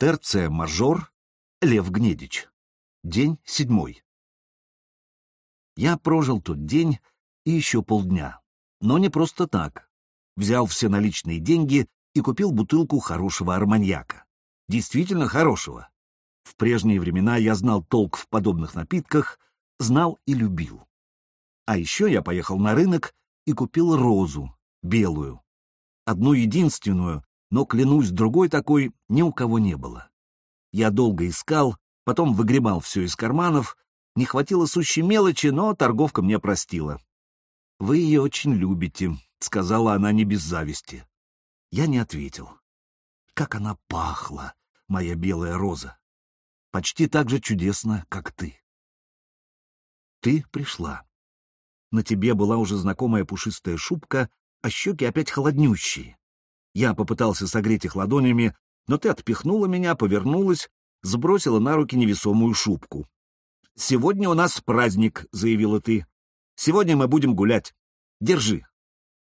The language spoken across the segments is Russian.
Терция мажор, Лев Гнедич. День седьмой. Я прожил тот день и еще полдня, но не просто так. Взял все наличные деньги и купил бутылку хорошего арманьяка. Действительно хорошего. В прежние времена я знал толк в подобных напитках, знал и любил. А еще я поехал на рынок и купил розу, белую. Одну единственную, но, клянусь, другой такой ни у кого не было. Я долго искал, потом выгребал все из карманов, не хватило сущей мелочи, но торговка мне простила. «Вы ее очень любите», — сказала она не без зависти. Я не ответил. Как она пахла, моя белая роза. Почти так же чудесно, как ты. Ты пришла. На тебе была уже знакомая пушистая шубка, а щеки опять холоднющие. Я попытался согреть их ладонями, но ты отпихнула меня, повернулась, сбросила на руки невесомую шубку. «Сегодня у нас праздник», — заявила ты. «Сегодня мы будем гулять. Держи».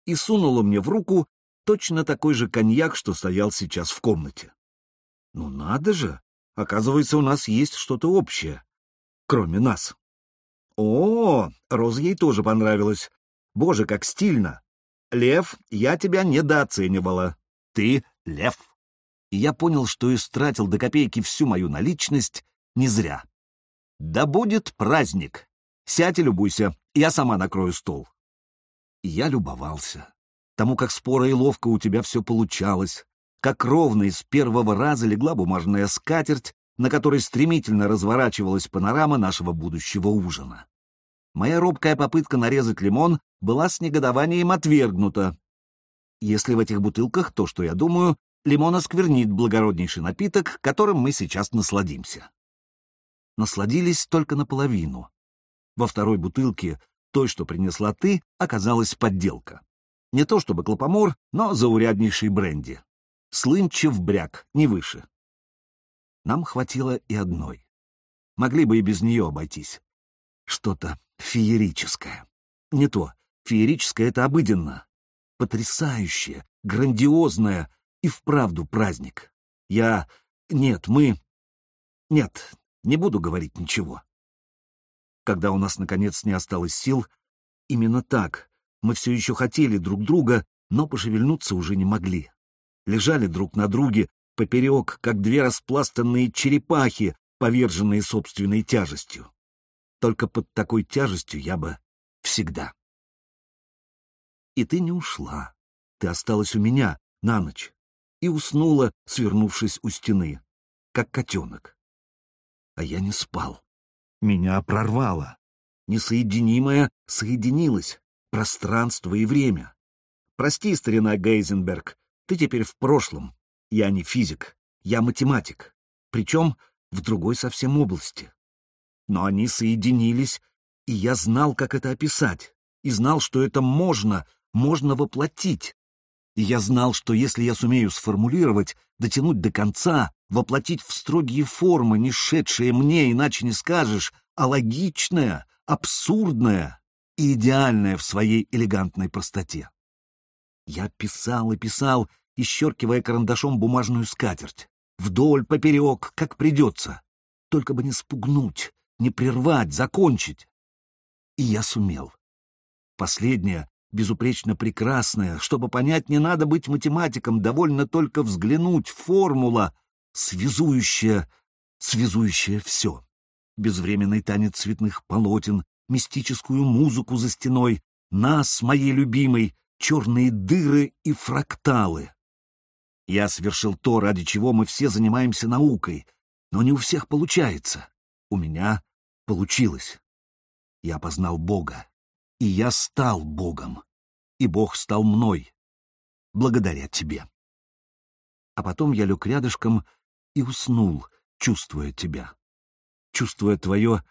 И сунула мне в руку точно такой же коньяк, что стоял сейчас в комнате. Ну надо же! Оказывается, у нас есть что-то общее, кроме нас. О, Розе ей тоже понравилось. Боже, как стильно! Лев, я тебя недооценивала. Ты — лев. И я понял, что истратил до копейки всю мою наличность не зря. Да будет праздник. Сядь и любуйся, я сама накрою стол. И я любовался. Тому, как споро и ловко у тебя все получалось, как ровно из первого раза легла бумажная скатерть, на которой стремительно разворачивалась панорама нашего будущего ужина. Моя робкая попытка нарезать лимон была с негодованием отвергнута. Если в этих бутылках то, что я думаю, лимон осквернит благороднейший напиток, которым мы сейчас насладимся. Насладились только наполовину. Во второй бутылке, той, что принесла ты, оказалась подделка. Не то чтобы клопомор, но зауряднейший бренди. Слынчев бряк, не выше. Нам хватило и одной. Могли бы и без нее обойтись. Что-то феерическое. Не то. Феерическое — это обыденно. Потрясающее, грандиозное и вправду праздник. Я... Нет, мы... Нет, не буду говорить ничего. Когда у нас, наконец, не осталось сил, именно так, мы все еще хотели друг друга, но пошевельнуться уже не могли. Лежали друг на друге, поперек, как две распластанные черепахи, поверженные собственной тяжестью. Только под такой тяжестью я бы всегда. И ты не ушла. Ты осталась у меня на ночь и уснула, свернувшись у стены, как котенок. А я не спал. Меня прорвало. Несоединимое соединилось пространство и время. Прости, старина Гейзенберг, ты теперь в прошлом. Я не физик, я математик. Причем в другой совсем области. Но они соединились, и я знал, как это описать, и знал, что это можно, можно воплотить. И я знал, что если я сумею сформулировать, дотянуть до конца, воплотить в строгие формы, не шедшие мне, иначе не скажешь, а логичное, абсурдное, и идеальная в своей элегантной простоте. Я писал и писал, исчеркивая карандашом бумажную скатерть, вдоль, поперек, как придется, только бы не спугнуть, не прервать, закончить. И я сумел. Последнее, безупречно прекрасное, чтобы понять, не надо быть математиком, довольно только взглянуть, формула, связующая, связующая все. Безвременный танец цветных полотен, мистическую музыку за стеной, нас, моей любимой, черные дыры и фракталы. Я совершил то, ради чего мы все занимаемся наукой, но не у всех получается. У меня получилось. Я познал Бога, и я стал Богом, и Бог стал мной, благодаря тебе. А потом я лег рядышком и уснул, чувствуя тебя, чувствуя твое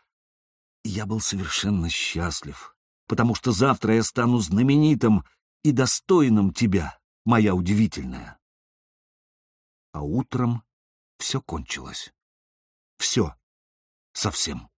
я был совершенно счастлив, потому что завтра я стану знаменитым и достойным тебя, моя удивительная. А утром все кончилось. Все. Совсем.